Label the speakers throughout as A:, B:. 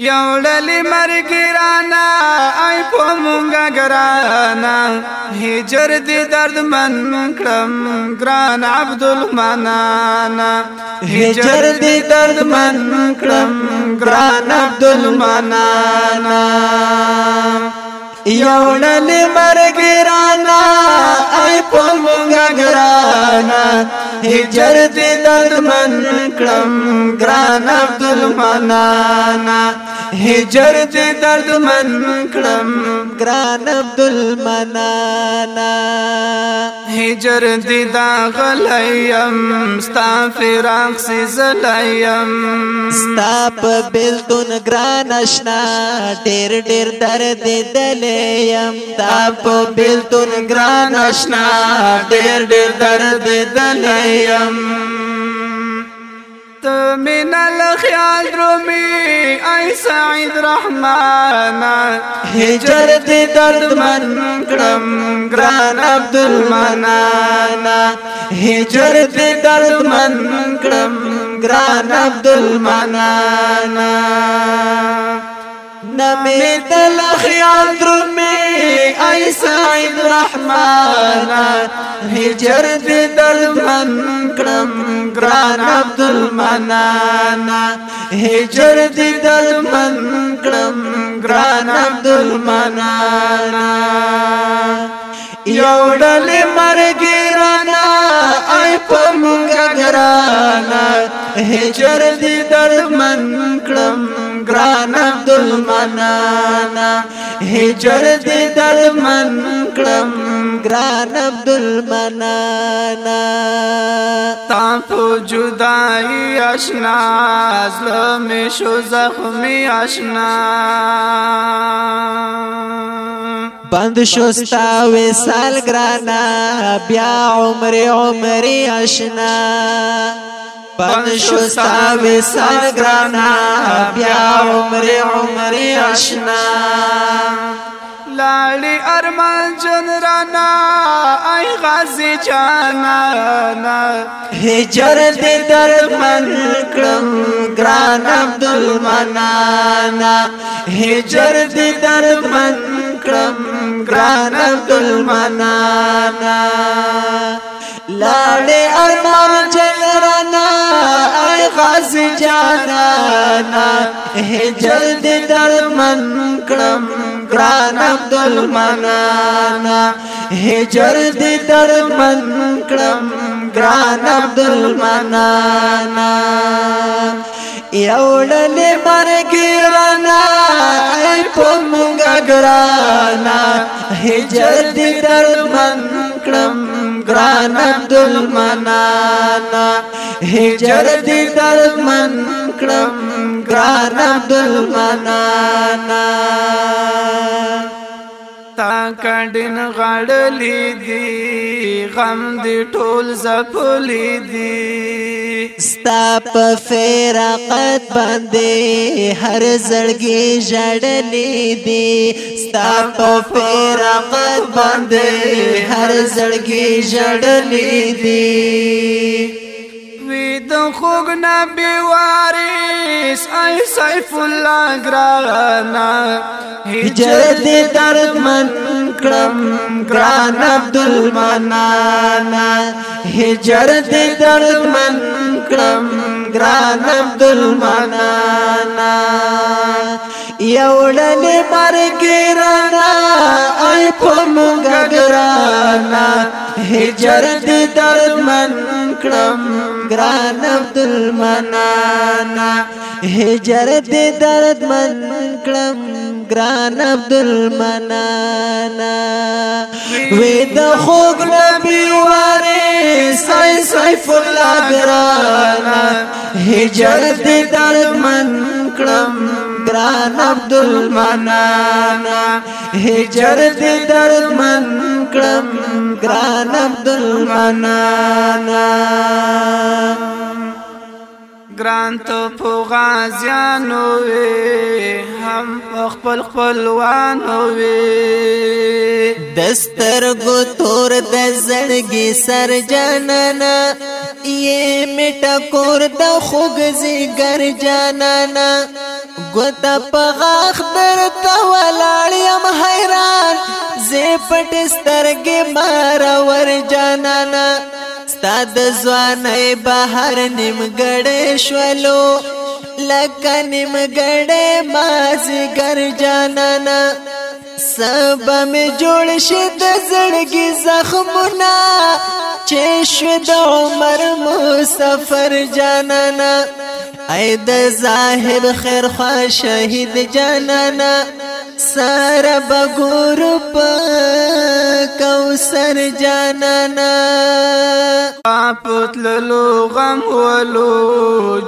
A: یو للی مرگ رانا آئی پول مونگا گرانا ہجر دی درد من کرم گران عبدالمنانا ہجر دی درد من کرم گران عبدالمنانا یو للی مرگ رانا آئی پول مونگا گرانا هجر دې درمن کړم ګران عبدالمنانا هجر دې دردمن کړم ګران عبدالمنانا هجر دې دا غلیم ستا فراق سي زلایم ستا په بلتون ګران آشنا ډېر ډېر درد دلیم ستا په بلتون ګران آشنا ډېر ډېر درد دلیم یم ته من الخیال درومی ای سعید رحمان هجر دې درد من کړم ګران عبدالمنان هجر دې درد من کړم ګران عبدالمنان نمی دل خیال درمی ای سعید رحمان زمانا هجر دې دردن کړم ګران عبد المنانا هجر دې دردن کړم ګران عبد المنانا یو ډل مرګ رانا اي پمږه ګرانا هجر دې دردن کړم ګران عبدالمنانا هجر دې درمن کړم ګران عبدالمنانا تاسو جدای آشنا ظلم شو زخمی آشنا بند شستا وسال ګرانا بیا عمر عمر آشنا بند شستا وسال گرانا بیا عمر عمر اشنا لاړی ارمان جن رانا ای غازی جانا نا هجر دې در من کړم ګران عبد المنانا هجر دې در من کړم ګران عبد المنانا لاړی पास जाना हे जल्द दल मन क्रम ग्रान अब्दुल मनाना हे जल्द दल मन क्रम ग्रान अब्दुल मनाना मर गिराना पुम गगराना हे जल्द هجرت मन क्रम گران عبدالمنان هجر دی درد من کړم گران عبدالمنان تا کډن غړلې دي غم دې ټول زپلې دي ستا په فرقت باندې هر زړګي جړلې دي ستا په فرقت باندې هر زړګي جړلې دي وید خوګ نبی وارث ای سیف الله ګرانا هجرت درد من کړم ګران عبد المنان هجر دې درد من کړم ګران عبد المنان یو ډل مرګ رانا آی پم ګګرانا هجر دې درد من کړم ګران عبد المنان هجرت دې درد من کړم ګران عبد المنانا وې د خوګ نبی واره سای سیف الله ګرانا هجرت دې درد من کړم ګران عبد المنانا هجرت دې درد من کړم ګران عبد المنانا ګران ته په غازیانو وي هم خپل خپلوانو وي دستر ګو تور د زړګي سر جانانا یې میټ کور د خوګزي ګر جانانا ګوت په غاخ درته ولاړ يم حیران زه پټ سترګې مار ور جانانا ستاد ځواني بهر نیمګړې شولو لکه نیمګړې مازګر جانانا سب مې جوړ شي د زړګي زخمونه چې شو د عمر مسافر جانانا اې د ظاهر خیر خوا شهید جانانا سره بګور په کوثر جانانا پتللو غم ولو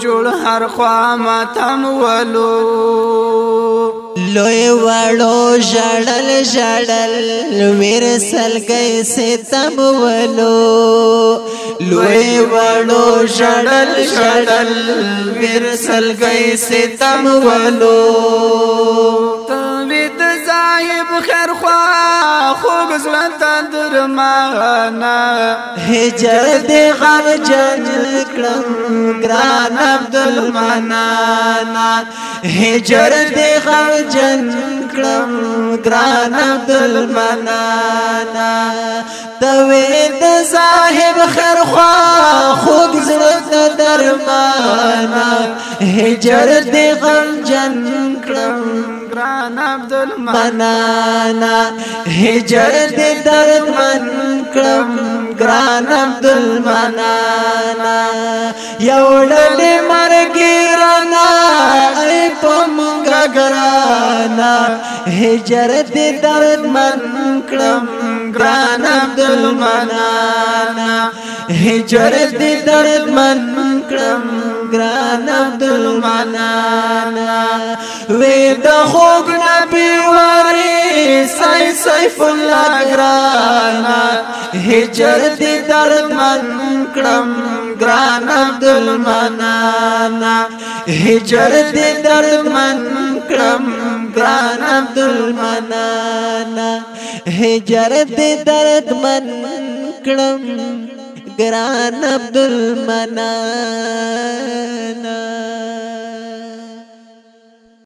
A: جوړ هر خوا ماتم ولو لوی وړو ژړل ژړل میر سلګي ستم ولو لوی وړو ژړل ژړل میر سلګي ستم ولو زړه تندرمانا هجر دې غم جن کړم ګران عبد المنانا هجر دې غم جن کړم ګران عبد المنانا توې د صاحب خیر خوا خوګ زړه درمانا هجر دې غم جن کړم منان عبد المنان هجر دې درمن کړم ګران عبد المنان یو ډلې مرګرانا ای پمږه ګرانا هجر دې درمن کړم ګران عبد المنان هجر دې درمن کړم ګران عبد المنان وې د خوګ نبی وری سای سیف الله ګران هجر دې درد من کړم ګران عبد المنان هجر دې درد من کړم ګران عبد المنان هجر دې درد من کړم ग्रान अब्दुल मनाना